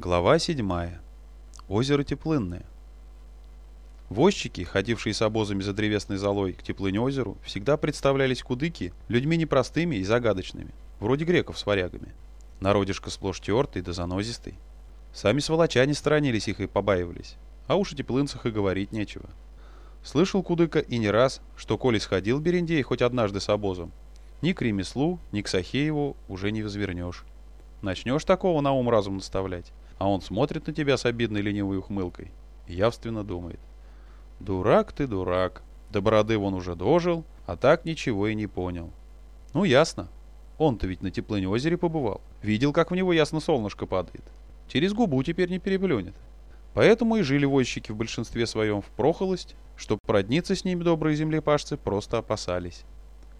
Глава 7. Озеро Теплынное. Возчики, ходившие с обозами за древесной золой к Теплынь-озеру, всегда представлялись кудыки людьми непростыми и загадочными, вроде греков с варягами. Народишко сплошь тертый да занозистый. Сами сволочане сторонились их и побаивались, а уж о теплынцах и говорить нечего. Слышал кудыка и не раз, что коли сходил Берендей хоть однажды с обозом, ни к ремеслу, ни к Сахееву уже не возвернешь. Начнешь такого на ум разум наставлять, а он смотрит на тебя с обидной ленивой ухмылкой и явственно думает. Дурак ты, дурак. До бороды вон уже дожил, а так ничего и не понял. Ну, ясно. Он-то ведь на теплынь озере побывал. Видел, как в него ясно солнышко падает. Через губу теперь не переплюнет. Поэтому и жили возчики в большинстве своем в прохолость, чтоб продниться с ними добрые землепашцы просто опасались.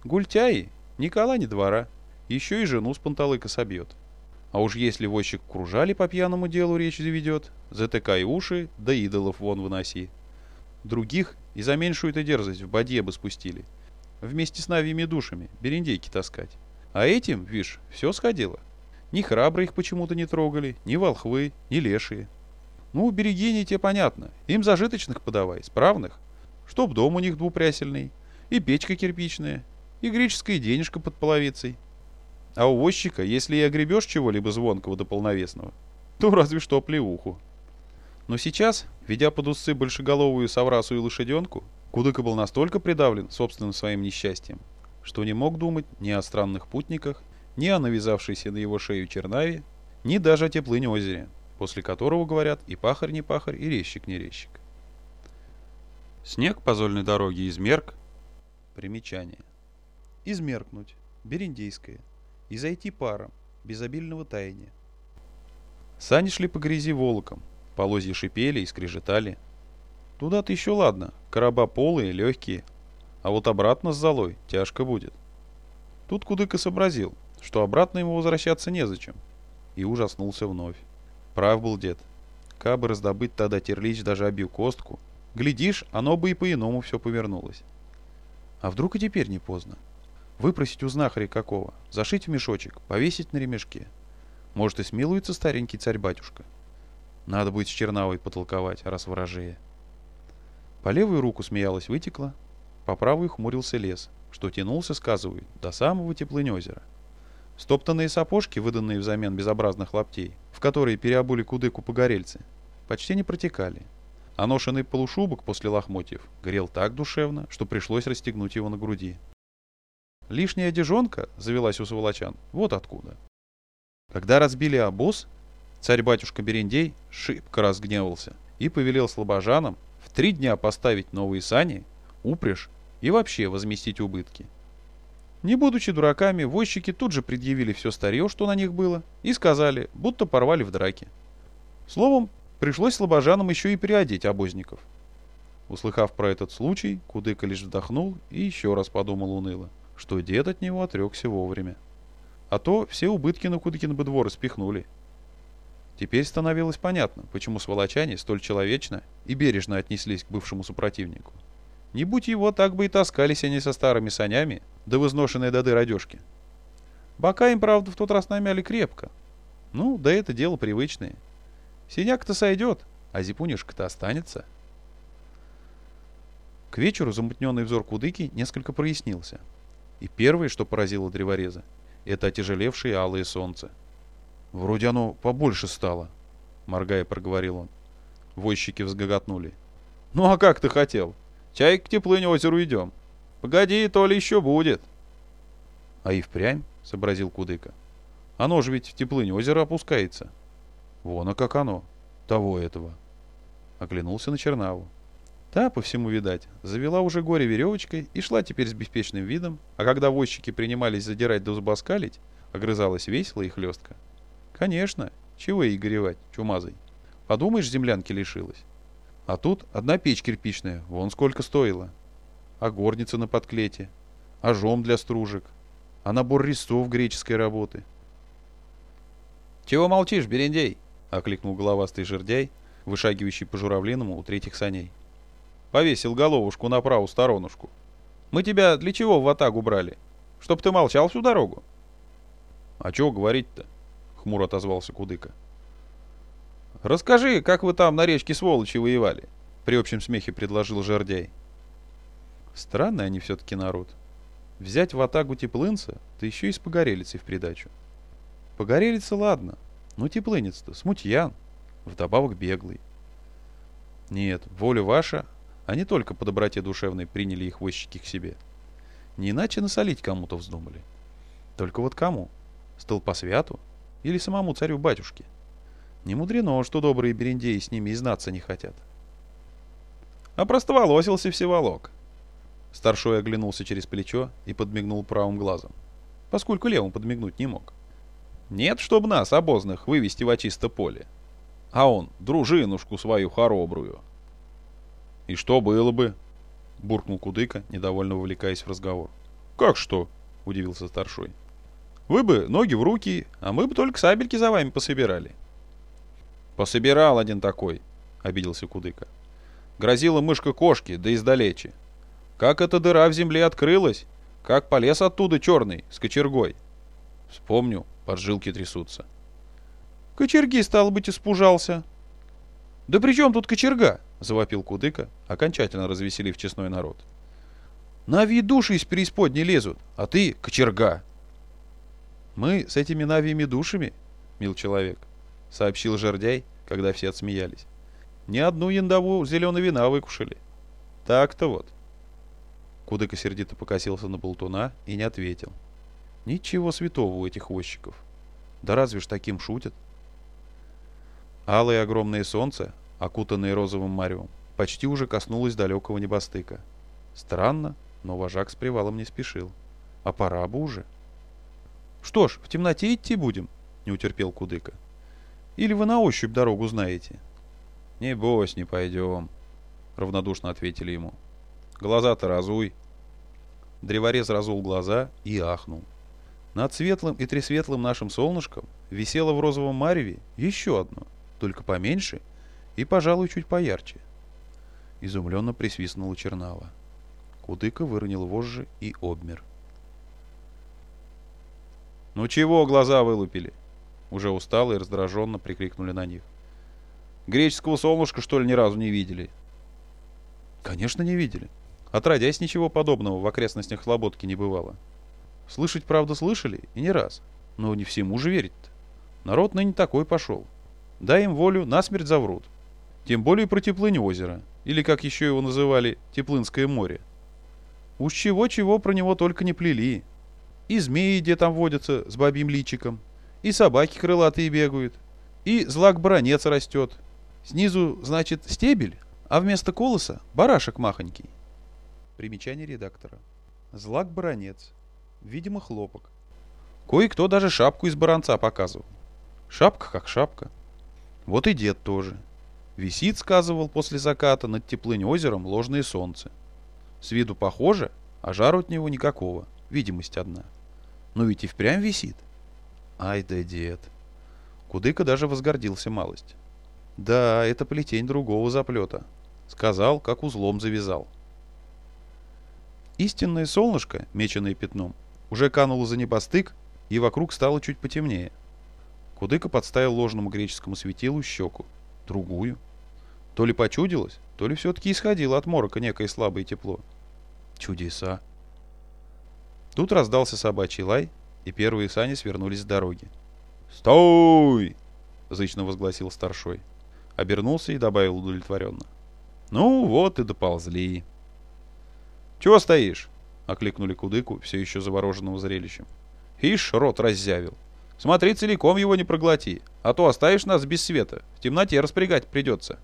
Гультяи, ни кола, ни двора, еще и жену с панталыка собьет. А уж если возчик кружали по пьяному делу речь заведет, затыкай уши, да идолов вон выноси. Других и за меньшую-то дерзость в бадье бы спустили. Вместе с навьими душами берендейки таскать. А этим, вишь, все сходило. Ни храбрые их почему-то не трогали, ни волхвы, ни лешие. Ну, берегини те понятно. Им зажиточных подавай, справных. Чтоб дом у них двупрясельный, и печка кирпичная, и греческая денежка под половицей. А у возчика, если и огребешь чего-либо звонкого до полновесного, то разве что плеуху. Но сейчас, ведя под усы большеголовую соврасу и лошаденку, Кудыка был настолько придавлен собственным своим несчастьем, что не мог думать ни о странных путниках, ни о навязавшейся на его шею чернаве, ни даже о теплыне озере, после которого, говорят, и пахарь не пахарь, и резчик не резчик. Снег по зольной дороге измерк. Примечание. Измеркнуть. Берендейское и зайти паром, без обильного таяния. Сани шли по грязи волоком, полозья шипели и скрежетали. Туда-то еще ладно, короба полые, легкие, а вот обратно с золой тяжко будет. Тут Кудыка сообразил, что обратно ему возвращаться незачем, и ужаснулся вновь. Прав был дед. Кабы раздобыть тогда терлич даже обью костку, глядишь, оно бы и по-иному все повернулось. А вдруг и теперь не поздно? Выпросить у знахаря какого, зашить в мешочек, повесить на ремешке. Может и смилуется старенький царь-батюшка. Надо будет с Чернавой потолковать, раз ворожея. По левую руку смеялась вытекла, по правую хмурился лес, что тянулся, сказывают, до самого теплынь озера. Стоптанные сапожки, выданные взамен безобразных лаптей, в которые переобули кудыку погорельцы, почти не протекали. А ношенный полушубок после лохмотьев горел так душевно, что пришлось расстегнуть его на груди. Лишняя одежонка завелась у сволочан. Вот откуда. Когда разбили обоз, царь-батюшка Берендей шибко разгневался и повелел слабожанам в три дня поставить новые сани, упряжь и вообще возместить убытки. Не будучи дураками, возчики тут же предъявили все старье, что на них было, и сказали, будто порвали в драке. Словом, пришлось слабожанам еще и переодеть обозников. Услыхав про этот случай, Кудыка лишь вздохнул и еще раз подумал уныло что дед от него отрекся вовремя. А то все убытки на Кудыкин бы двор спихнули. Теперь становилось понятно, почему сволочане столь человечно и бережно отнеслись к бывшему супротивнику. Не будь его, так бы и таскались они со старыми санями, да в изношенной до дыр одежки. Бока им, правда, в тот раз намяли крепко. Ну, да это дело привычное. Синяк-то сойдет, а зипунишка-то останется. К вечеру замутненный взор Кудыки несколько прояснился — и первое, что поразило древореза, это отяжелевшее алое солнце. «Вроде оно побольше стало», — моргая проговорил он. Возчики взгоготнули. «Ну а как ты хотел? Чай к теплынь озеру идем. Погоди, то ли еще будет». «А и впрямь», — сообразил Кудыка. «Оно же ведь в теплынь озера опускается». «Вон, а как оно. Того этого». Оглянулся на Чернаву. Та, по всему видать, завела уже горе веревочкой и шла теперь с беспечным видом, а когда возчики принимались задирать да узбаскалить, огрызалась весело и хлестко. Конечно, чего ей горевать, чумазой. Подумаешь, землянки лишилась. А тут одна печь кирпичная, вон сколько стоила. А горница на подклете, а жом для стружек, а набор резцов греческой работы. «Чего молчишь, Берендей?» — окликнул головастый жердяй, вышагивающий по журавлиному у третьих саней. Повесил головушку на правую сторонушку. Мы тебя для чего в ватагу брали? Чтоб ты молчал всю дорогу. А чего говорить-то? Хмуро отозвался Кудыка. Расскажи, как вы там на речке сволочи воевали?» При общем смехе предложил Жердяй. Странный они все-таки народ. Взять в атаку теплынца, да еще и с погорелицей в придачу. Погорелица ладно, но теплынец-то смутьян, вдобавок беглый. Нет, воля ваша, а не только по доброте душевной приняли их возчики к себе. Не иначе насолить кому-то вздумали. Только вот кому? Столпосвяту? Или самому царю-батюшке? Не мудрено, что добрые берендеи с ними и знаться не хотят. А простоволосился всеволок. Старшой оглянулся через плечо и подмигнул правым глазом, поскольку левым подмигнуть не мог. Нет, чтоб нас, обозных, вывести в очисто поле. А он, дружинушку свою хоробрую. И что было бы? Буркнул Кудыка, недовольно вовлекаясь в разговор. Как что? Удивился старшой. Вы бы ноги в руки, а мы бы только сабельки за вами пособирали. Пособирал один такой, обиделся Кудыка. Грозила мышка кошки, да издалече. Как эта дыра в земле открылась, как полез оттуда черный, с кочергой. Вспомню, поджилки трясутся. Кочерги, стало быть, испужался. Да при чем тут кочерга? Завопил Кудыка, окончательно развеселив честной народ. Нави души из преисподней лезут, а ты кочерга. Мы с этими навиями душами, мил человек, сообщил жердяй, когда все отсмеялись. Ни одну яндову зеленого вина выкушали. Так-то вот. Кудыка сердито покосился на болтуна и не ответил. Ничего святого у этих возчиков. Да разве ж таким шутят? Алое огромное солнце, окутанное розовым маревом, почти уже коснулось далекого небостыка. Странно, но вожак с привалом не спешил. А пора бы уже. «Что ж, в темноте идти будем?» — не утерпел Кудыка. «Или вы на ощупь дорогу знаете?» «Не бойся, не пойдем», — равнодушно ответили ему. «Глаза-то разуй». Древорез разул глаза и ахнул. Над светлым и тресветлым нашим солнышком висело в розовом мареве еще одно, только поменьше и, пожалуй, чуть поярче. Изумленно присвистнула Чернава. Кудыка выронил вожжи и обмер. «Ну чего глаза вылупили?» Уже устало и раздраженно прикрикнули на них. «Греческого солнышка, что ли, ни разу не видели?» «Конечно, не видели. Отродясь, ничего подобного в окрестностях Слободки не бывало. Слышать, правда, слышали, и не раз. Но не всему же верить-то. Народ ныне такой пошел. Дай им волю, насмерть заврут. Тем более про Теплынь озера, или, как еще его называли, Теплынское море. Уж чего-чего про него только не плели. И змеи где там водятся с бабьим личиком, и собаки крылатые бегают, и злак-баронец растет. Снизу, значит, стебель, а вместо колоса барашек махонький. Примечание редактора. Злак-баронец. Видимо, хлопок. Кое-кто даже шапку из баранца показывал. Шапка как шапка. Вот и дед тоже. Висит, сказывал, после заката над теплынь озером ложное солнце. С виду похоже, а жару от него никакого. Видимость одна. Но ведь и впрямь висит. Ай да дед. Кудыка даже возгордился малость. Да, это плетень другого заплета. Сказал, как узлом завязал. Истинное солнышко, меченное пятном, уже кануло за небостык, и вокруг стало чуть потемнее. Кудыка подставил ложному греческому светилу щеку. Другую. То ли почудилось, то ли все-таки исходило от морока некое слабое тепло. Чудеса. Тут раздался собачий лай, и первые сани свернулись с дороги. «Стой!» — зычно возгласил старшой. Обернулся и добавил удовлетворенно. «Ну вот и доползли». «Чего стоишь?» окликнули Кудыку, все еще завороженного зрелищем. «Ишь, рот раззявил. Смотри, целиком его не проглоти, а то оставишь нас без света. В темноте распрягать придется».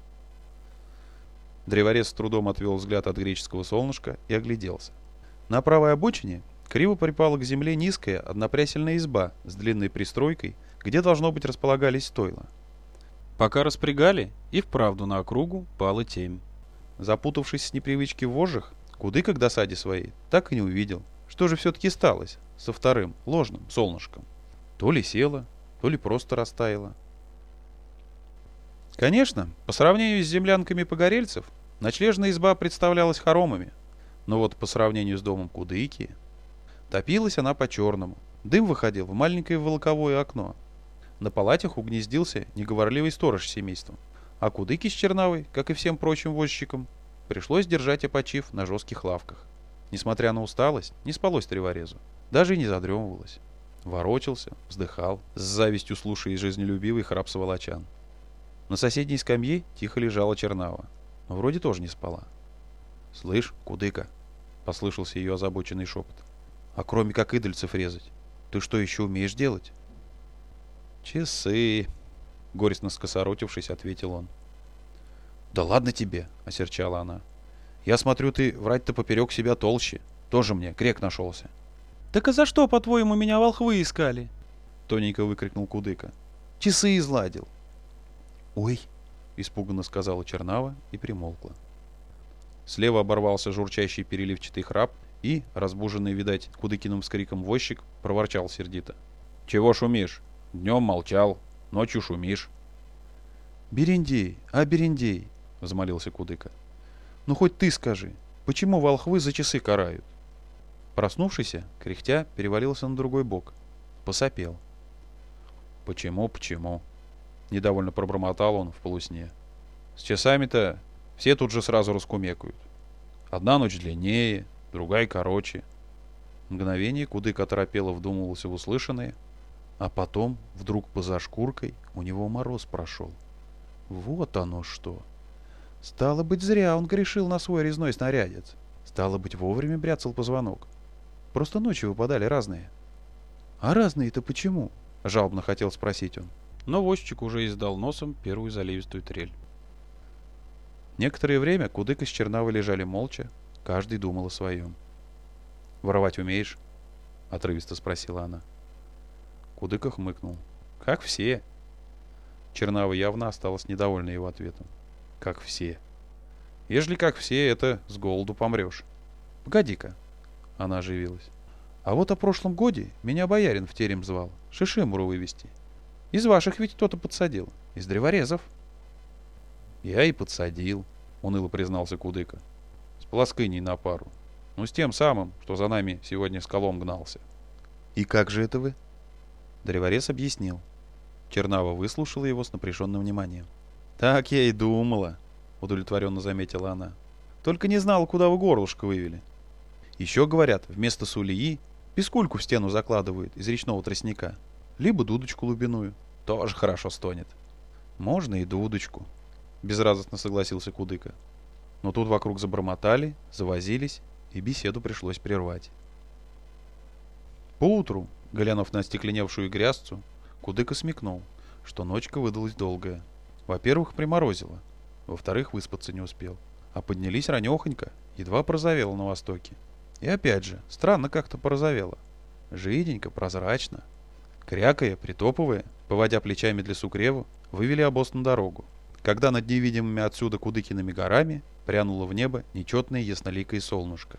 Древорез с трудом отвел взгляд от греческого солнышка и огляделся. На правой обочине криво припала к земле низкая однопрясельная изба с длинной пристройкой, где должно быть располагались стойла. Пока распрягали, и вправду на округу пала темь. Запутавшись с непривычки в вожжах, Кудыка к досаде своей так и не увидел, что же все-таки сталось со вторым, ложным солнышком. То ли село, то ли просто растаяло. Конечно, по сравнению с землянками погорельцев, ночлежная изба представлялась хоромами, но вот по сравнению с домом Кудыки, топилась она по-черному. Дым выходил в маленькое волоковое окно. На палатях угнездился неговорливый сторож с семейством. А Кудыки с Чернавой, как и всем прочим возчикам, пришлось держать опочив на жестких лавках. Несмотря на усталость, не спалось треворезу. Даже и не задремывалось. Ворочался, вздыхал, с завистью слушая жизнелюбивый храп сволочан. На соседней скамье тихо лежала Чернава, но вроде тоже не спала. «Слышь, Кудыка!» — послышался ее озабоченный шепот. «А кроме как идольцев резать, ты что еще умеешь делать?» «Часы!» — горестно скосоротившись, ответил он. «Да ладно тебе!» — осерчала она. «Я смотрю, ты врать-то поперек себя толще. Тоже мне грек нашелся». «Так а за что, по-твоему, меня волхвы искали?» — тоненько выкрикнул Кудыка. «Часы изладил». «Ой!» — испуганно сказала Чернава и примолкла. Слева оборвался журчащий переливчатый храп, и, разбуженный, видать, Кудыкиным скриком возчик, проворчал сердито. «Чего шумишь? Днем молчал, ночью шумишь». «Берендей, а Берендей!» — взмолился Кудыка. «Ну хоть ты скажи, почему волхвы за часы карают?» Проснувшийся, кряхтя, перевалился на другой бок. Посопел. «Почему, почему?» Недовольно пробормотал он в полусне. «С часами-то все тут же сразу раскумекают. Одна ночь длиннее, другая короче». Мгновение Кудык оторопело вдумывался в услышанное, а потом, вдруг поза шкуркой, у него мороз прошел. Вот оно что! Стало быть, зря он грешил на свой резной снарядец. Стало быть, вовремя бряцал позвонок. Просто ночи выпадали разные. «А разные-то почему?» — жалобно хотел спросить он. Но возчик уже издал носом первую заливистую трель. Некоторое время Кудык и Чернавы лежали молча, каждый думал о своем. «Воровать умеешь?» — отрывисто спросила она. Кудыка хмыкнул. «Как все». Чернава явно осталась недовольна его ответом. «Как все». «Ежели как все, это с голоду помрешь». «Погоди-ка», она оживилась. А вот о прошлом годе меня боярин в терем звал. Шишимуру вывести. Из ваших ведь кто-то подсадил. Из древорезов. Я и подсадил, уныло признался Кудыка. С полоскыней на пару. Ну, с тем самым, что за нами сегодня с колом гнался. И как же это вы? Древорез объяснил. Чернава выслушала его с напряженным вниманием. «Так я и думала», — удовлетворенно заметила она. «Только не знала, куда вы горлышко вывели. Еще, говорят, вместо сулии пескульку в стену закладывают из речного тростника. Либо дудочку лубиную. Тоже хорошо стонет. Можно и дудочку. Безрадостно согласился Кудыка. Но тут вокруг забормотали, завозились, и беседу пришлось прервать. Поутру, глянув на остекленевшую грязцу, Кудыка смекнул, что ночка выдалась долгая. Во-первых, приморозило. Во-вторых, выспаться не успел. А поднялись ранехонько, едва прозовело на востоке. И опять же, странно как-то порозовело. Жиденько, прозрачно. Крякая, притопывая, поводя плечами для сукреву, вывели обоз на дорогу. Когда над невидимыми отсюда Кудыкиными горами прянуло в небо нечетное ясноликое солнышко.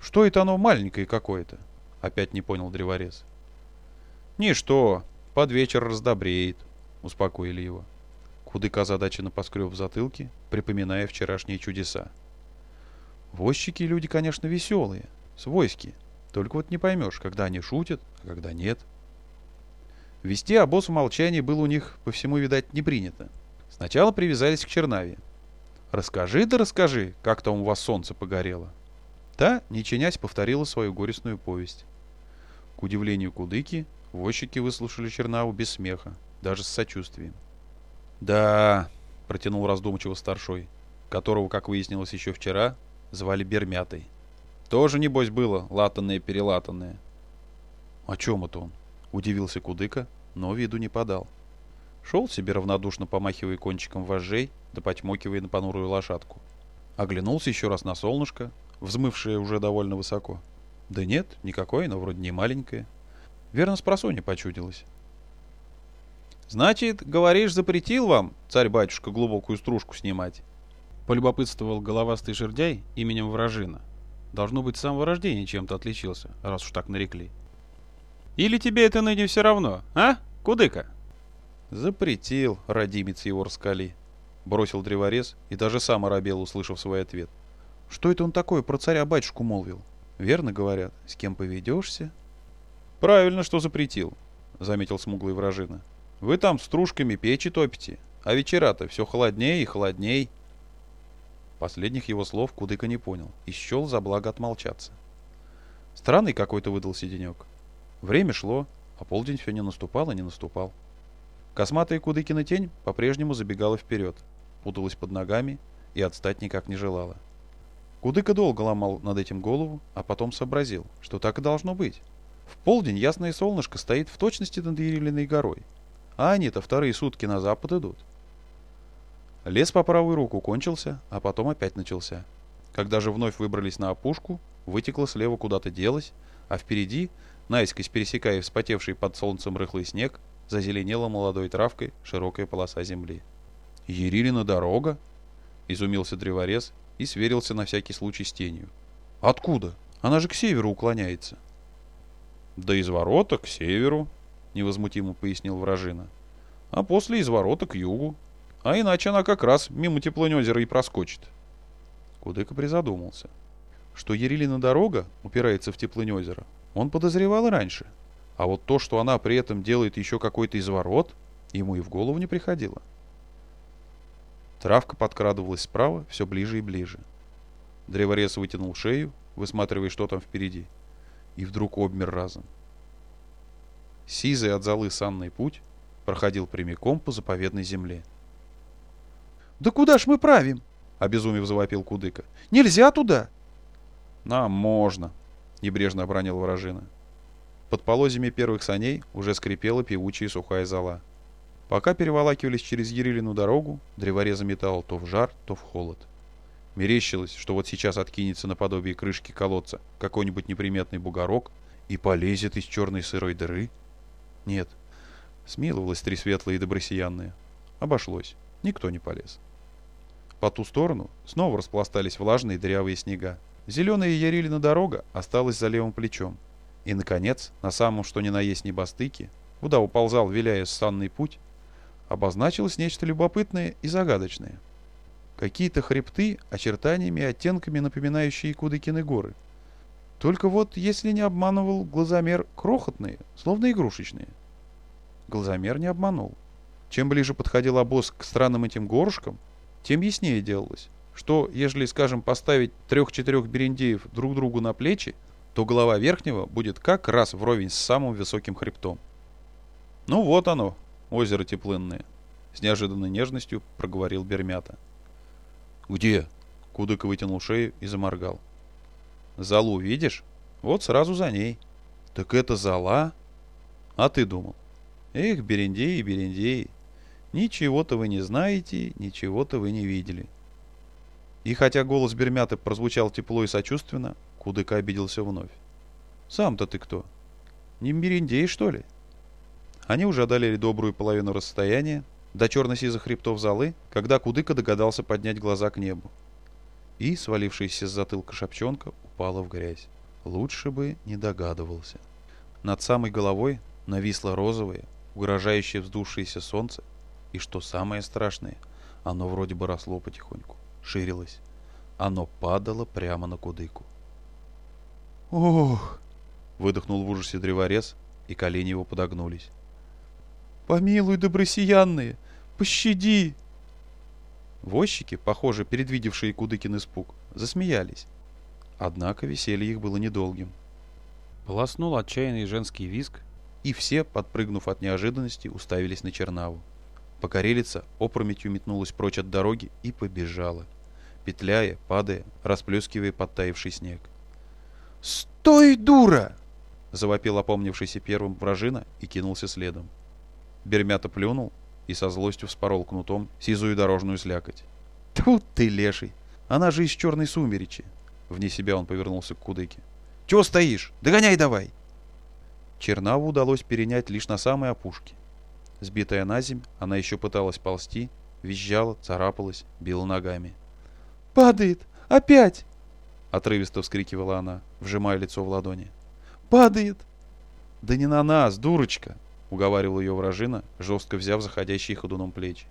«Что это оно маленькое какое-то?» — опять не понял древорез. «Ничто, под вечер раздобреет», — успокоили его. Кудыка озадаченно поскреб в затылке, припоминая вчерашние чудеса. Возчики люди, конечно, веселые, свойские. Только вот не поймешь, когда они шутят, а когда нет. Вести обоз в молчании было у них, по всему, видать, не принято. Сначала привязались к Чернаве. «Расскажи да расскажи, как там у вас солнце погорело». Та, не чинясь, повторила свою горестную повесть. К удивлению Кудыки, возчики выслушали Чернаву без смеха, даже с сочувствием. «Да», — протянул раздумчиво старшой, которого, как выяснилось еще вчера, звали Бермятой. Тоже, небось, было латанное-перелатанное. «О чем это он?» — удивился Кудыка, но виду не подал. Шел себе равнодушно помахивая кончиком вожжей, да потьмокивая на понурую лошадку. Оглянулся еще раз на солнышко, взмывшее уже довольно высоко. Да нет, никакое, но вроде не маленькое. Верно, с просонья почудилось. «Значит, говоришь, запретил вам, царь-батюшка, глубокую стружку снимать?» Полюбопытствовал головастый жердяй именем Вражина. Должно быть, с самого рождения чем-то отличился, раз уж так нарекли. «Или тебе это ныне все равно, а, Кудыка?» «Запретил, родимец его раскали», — бросил древорез и даже сам оробел, услышав свой ответ. «Что это он такое про царя-батюшку молвил? Верно говорят, с кем поведешься?» «Правильно, что запретил», — заметил смуглый вражина. Вы там стружками печи топите, а вечера-то все холоднее и холодней. Последних его слов Кудыка не понял и счел за благо отмолчаться. Странный какой-то выдался денек. Время шло, а полдень все не наступал и не наступал. Косматая Кудыкина тень по-прежнему забегала вперед, путалась под ногами и отстать никак не желала. Кудыка долго ломал над этим голову, а потом сообразил, что так и должно быть. В полдень ясное солнышко стоит в точности над Ерилиной горой, а они-то вторые сутки на запад идут. Лес по правую руку кончился, а потом опять начался. Когда же вновь выбрались на опушку, вытекло слева куда-то делось, а впереди, наискось пересекая вспотевший под солнцем рыхлый снег, зазеленела молодой травкой широкая полоса земли. «Ерилина дорога?» — изумился древорез и сверился на всякий случай с тенью. «Откуда? Она же к северу уклоняется». «Да из ворота к северу», — невозмутимо пояснил вражина. «А после из ворота к югу, а иначе она как раз мимо теплонезера и проскочит. Кудыка призадумался. Что Ерилина дорога упирается в теплонезеро, он подозревал и раньше. А вот то, что она при этом делает еще какой-то изворот, ему и в голову не приходило. Травка подкрадывалась справа все ближе и ближе. Древорез вытянул шею, высматривая, что там впереди, и вдруг обмер разом. Сизый от золы санный путь проходил прямиком по заповедной земле. «Да куда ж мы правим?» — обезумев завопил Кудыка. «Нельзя туда!» «Нам можно!» — небрежно обронил вражина. Под полозьями первых саней уже скрипела певучая сухая зола. Пока переволакивались через Ерилину дорогу, древореза металл то в жар, то в холод. Мерещилось, что вот сейчас откинется наподобие крышки колодца какой-нибудь неприметный бугорок и полезет из черной сырой дыры. Нет, смиловалось три светлые и добросиянные. Обошлось, никто не полез. По ту сторону снова распластались влажные дырявые снега. Зеленая Ярилина дорога осталась за левым плечом. И, наконец, на самом что ни на есть небостыке, куда уползал, виляя санный путь, обозначилось нечто любопытное и загадочное. Какие-то хребты, очертаниями и оттенками напоминающие Кудыкины горы. Только вот, если не обманывал глазомер, крохотные, словно игрушечные. Глазомер не обманул. Чем ближе подходил обоз к странным этим горушкам, тем яснее делалось, что, ежели, скажем, поставить трех-четырех берендеев друг другу на плечи, то голова верхнего будет как раз вровень с самым высоким хребтом. «Ну вот оно, озеро теплынное», — с неожиданной нежностью проговорил Бермята. «Где?» — Кудык вытянул шею и заморгал. «Залу видишь? Вот сразу за ней». «Так это зала?» «А ты думал?» «Эх, берендеи, берендеи, Ничего-то вы не знаете, ничего-то вы не видели. И хотя голос Бермята прозвучал тепло и сочувственно, Кудыка обиделся вновь. «Сам-то ты кто? Не Мериндей, что ли?» Они уже одолели добрую половину расстояния до черно-сизых хребтов залы, когда Кудыка догадался поднять глаза к небу. И, свалившаяся с затылка шапчонка, упала в грязь. Лучше бы не догадывался. Над самой головой нависло розовое, угрожающее вздувшееся солнце, и что самое страшное, оно вроде бы росло потихоньку, ширилось. Оно падало прямо на кудыку. «Ох!» — выдохнул в ужасе древорез, и колени его подогнулись. «Помилуй, добросиянные! Пощади!» Возчики, похоже, предвидевшие Кудыкин испуг, засмеялись. Однако веселье их было недолгим. Полоснул отчаянный женский визг, и все, подпрыгнув от неожиданности, уставились на Чернаву. Покорелица опрометью метнулась прочь от дороги и побежала, петляя, падая, расплескивая подтаявший снег. «Стой, дура!» — завопил опомнившийся первым вражина и кинулся следом. Бермята плюнул и со злостью вспорол кнутом сизую дорожную слякоть. «Тут ты, леший! Она же из черной сумеречи!» Вне себя он повернулся к Кудыке. «Чего стоишь? Догоняй давай!» Чернаву удалось перенять лишь на самой опушке. Сбитая на земь, она еще пыталась ползти, визжала, царапалась, била ногами. «Падает! Опять!» Отрывисто вскрикивала она, вжимая лицо в ладони. «Падает!» «Да не на нас, дурочка!» — уговаривал ее вражина, жестко взяв заходящие ходуном плечи.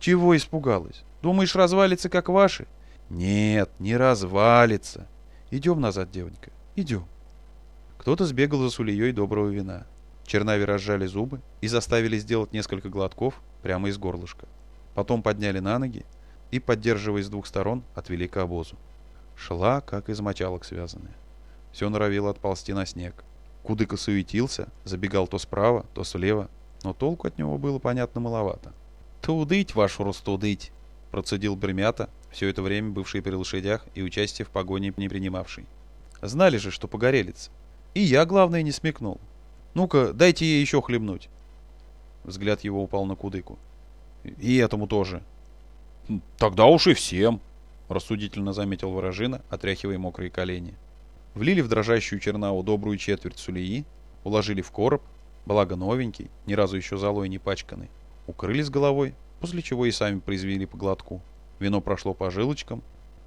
«Чего испугалась? Думаешь, развалится, как ваши?» «Нет, не развалится. Идем назад, девонька, идем». Кто-то сбегал за сулеей доброго вина. Чернави разжали зубы и заставили сделать несколько глотков прямо из горлышка. Потом подняли на ноги и, поддерживая с двух сторон, отвели к обозу. Шла, как из мочалок связанная. Все норовило отползти на снег. Кудыка суетился, забегал то справа, то слева, но толку от него было, понятно, маловато. «Тудыть, вашу растудыть!» — процедил Бремята, все это время бывший при лошадях и участие в погоне не принимавший. «Знали же, что погорелец. И я, главное, не смекнул. Ну-ка, дайте ей еще хлебнуть». Взгляд его упал на Кудыку. «И этому тоже». «Тогда уж и всем», — рассудительно заметил Ворожина, отряхивая мокрые колени. Влили в дрожащую чернаву добрую четверть сулеи, уложили в короб, благо новенький, ни разу еще золой не пачканный, укрыли с головой, после чего и сами произвели по глотку. Вино прошло по жилочкам,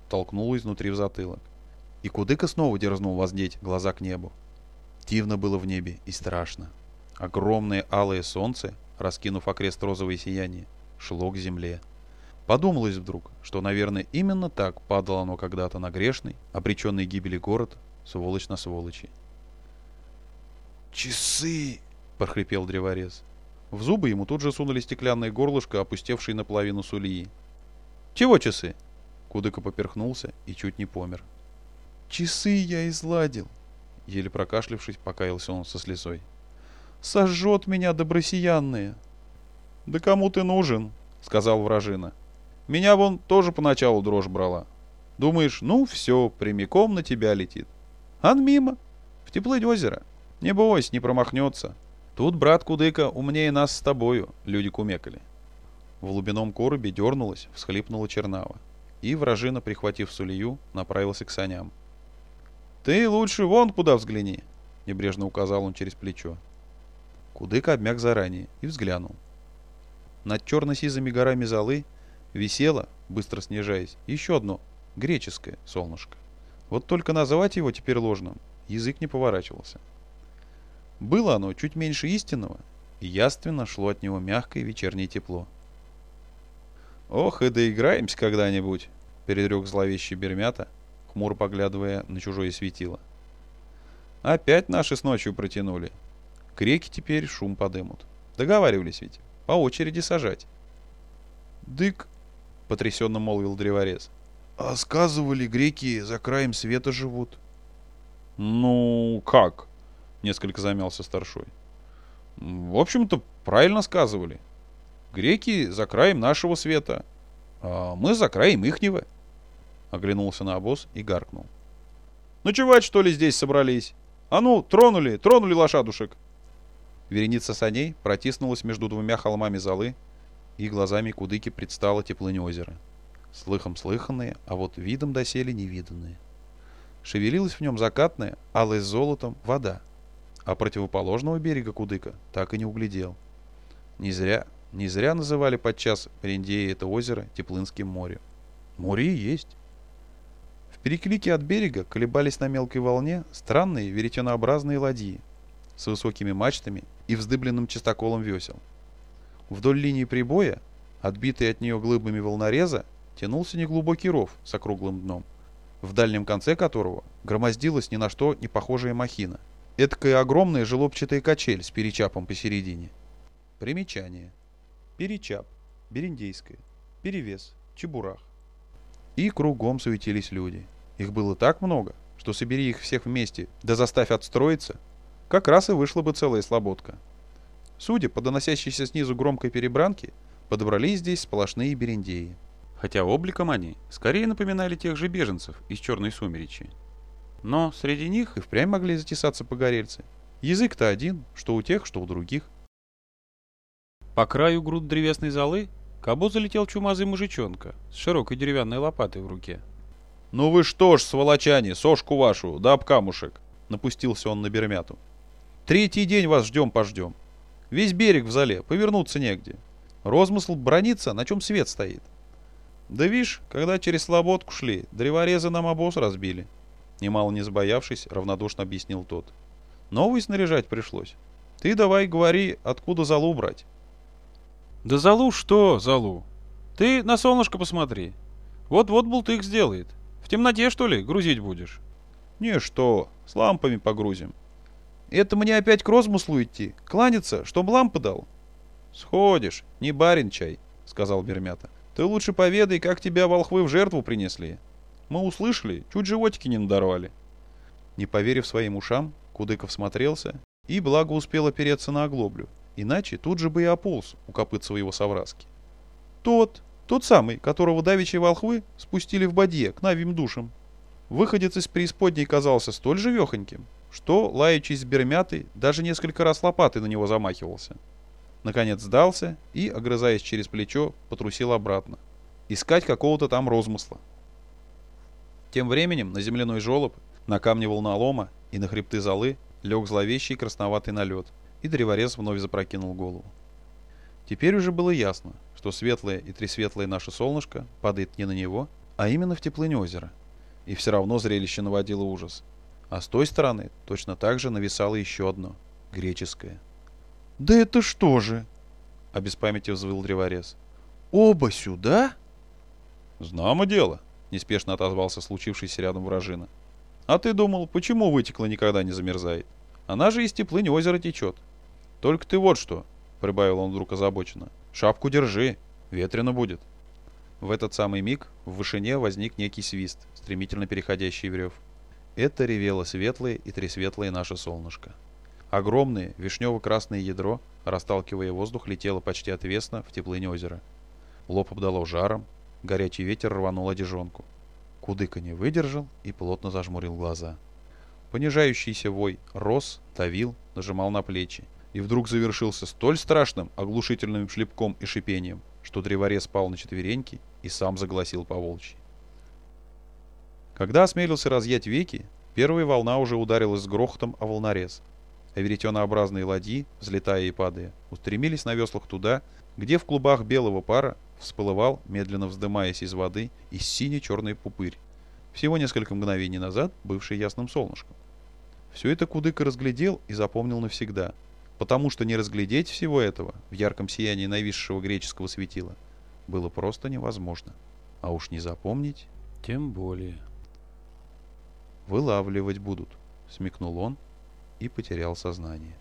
толкнуло изнутри в затылок. И Кудыка снова дерзнул воздеть глаза к небу. Дивно было в небе и страшно. Огромное алое солнце, раскинув окрест розовое сияние, шло к земле. Подумалось вдруг, что, наверное, именно так падало оно когда-то на грешный, обреченный гибели город, сволочь на сволочи. «Часы!» — прохрипел древорез. В зубы ему тут же сунули стеклянное горлышко, опустевшее наполовину сулии. «Чего часы?» Кудыка поперхнулся и чуть не помер. «Часы я изладил!» Еле прокашлявшись, покаялся он со слезой. «Сожжет меня добросиянные!» «Да кому ты нужен?» — сказал вражина. Меня вон тоже поначалу дрожь брала. Думаешь, ну все, прямиком на тебя летит. Ан мимо, в теплое озеро. Не бойся, не промахнется. Тут, брат Кудыка, умнее нас с тобою, люди кумекали. В глубином коробе дернулась, всхлипнула чернава. И вражина, прихватив сулью, направился к саням. «Ты лучше вон куда взгляни», — небрежно указал он через плечо. Кудыка обмяк заранее и взглянул. Над черно-сизыми горами золы висело, быстро снижаясь, еще одно греческое солнышко. Вот только называть его теперь ложным язык не поворачивался. Было оно чуть меньше истинного, и яственно шло от него мягкое вечернее тепло. «Ох, и доиграемся когда-нибудь», — передрек зловещий Бермята, хмуро поглядывая на чужое светило. «Опять наши с ночью протянули. К реке теперь шум подымут. Договаривались ведь, по очереди сажать». «Дык — потрясенно молвил древорез. «А сказывали, греки за краем света живут». «Ну, как?» — несколько замялся старшой. «В общем-то, правильно сказывали. Греки за краем нашего света, а мы за краем ихнего». Оглянулся на обоз и гаркнул. «Ночевать, что ли, здесь собрались? А ну, тронули, тронули лошадушек!» Вереница саней протиснулась между двумя холмами золы и глазами кудыки предстало теплынь озера. Слыхом слыханные, а вот видом доселе невиданные. Шевелилась в нем закатная, алая с золотом, вода. А противоположного берега Кудыка так и не углядел. Не зря, не зря называли подчас Рендея это озеро Теплынским морем. Море есть. В переклике от берега колебались на мелкой волне странные веретенообразные ладьи с высокими мачтами и вздыбленным чистоколом весел. Вдоль линии прибоя, отбитый от нее глыбами волнореза, тянулся неглубокий ров с округлым дном, в дальнем конце которого громоздилась ни на что не похожая махина. Эдакая огромная желобчатая качель с перечапом посередине. Примечание. Перечап. Бериндейская. Перевес. Чебурах. И кругом суетились люди. Их было так много, что собери их всех вместе, да заставь отстроиться, как раз и вышла бы целая слободка. Судя по доносящейся снизу громкой перебранке, подобрались здесь сплошные берендеи. Хотя обликом они скорее напоминали тех же беженцев из Черной Сумеречи. Но среди них и впрямь могли затесаться погорельцы. Язык-то один, что у тех, что у других. По краю груд древесной золы к обу залетел чумазый мужичонка с широкой деревянной лопатой в руке. «Ну вы что ж, сволочане, сошку вашу, да об камушек!» — напустился он на бермяту. «Третий день вас ждем-пождем. Весь берег в зале, повернуться негде. Розмысл бронится, на чем свет стоит. Да вишь, когда через слободку шли, древорезы нам обоз разбили. Немало не забоявшись, равнодушно объяснил тот. Новый снаряжать пришлось. Ты давай говори, откуда залу брать. Да залу что, залу? Ты на солнышко посмотри. Вот-вот бултык сделает. В темноте, что ли, грузить будешь? Не, что, с лампами погрузим. Это мне опять к розмыслу идти? Кланяться, чтоб лампы дал?» «Сходишь, не барин чай», — сказал Бермята. «Ты лучше поведай, как тебя волхвы в жертву принесли. Мы услышали, чуть животики не надорвали». Не поверив своим ушам, Кудыков смотрелся и благо успел опереться на оглоблю, иначе тут же бы и ополз у копыт своего совраски. «Тот, тот самый, которого давичьи волхвы спустили в бадье к навим душам. Выходец из преисподней казался столь живехоньким, что, лаючись бермятой, даже несколько раз лопатой на него замахивался. Наконец сдался и, огрызаясь через плечо, потрусил обратно. Искать какого-то там розмысла. Тем временем на земляной желоб, на камне волнолома и на хребты золы лег зловещий красноватый налет, и древорез вновь запрокинул голову. Теперь уже было ясно, что светлое и тресветлое наше солнышко падает не на него, а именно в теплынь озера. И все равно зрелище наводило ужас. А с той стороны точно так же нависало еще одно, греческое. «Да это что же?» — обеспамятив взвыл древорез. «Оба сюда?» «Знамо дело», — неспешно отозвался случившийся рядом вражина. «А ты думал, почему вытекло никогда не замерзает? Она же из теплынь озера течет. Только ты вот что, — прибавил он вдруг озабоченно. «Шапку держи, ветрено будет». В этот самый миг в вышине возник некий свист, стремительно переходящий в рев. Это ревело светлое и тресветлое наше солнышко. Огромное вишнево-красное ядро, расталкивая воздух, летело почти отвесно в теплынь озера. Лоб обдало жаром, горячий ветер рванул одежонку. Кудыка не выдержал и плотно зажмурил глаза. Понижающийся вой рос, давил, нажимал на плечи и вдруг завершился столь страшным, оглушительным шлепком и шипением, что древорез спал на четвереньки и сам загласил по волчьи. Когда осмелился разъять веки, первая волна уже ударилась с грохотом о волнорез, а веретенообразные ладьи, взлетая и падая, устремились на веслах туда, где в клубах белого пара всплывал, медленно вздымаясь из воды, и сине-черный пупырь, всего несколько мгновений назад бывший ясным солнышком. Все это Кудыка разглядел и запомнил навсегда — потому что не разглядеть всего этого в ярком сиянии нависшего греческого светила было просто невозможно. А уж не запомнить тем более. «Вылавливать будут», — смекнул он и потерял сознание.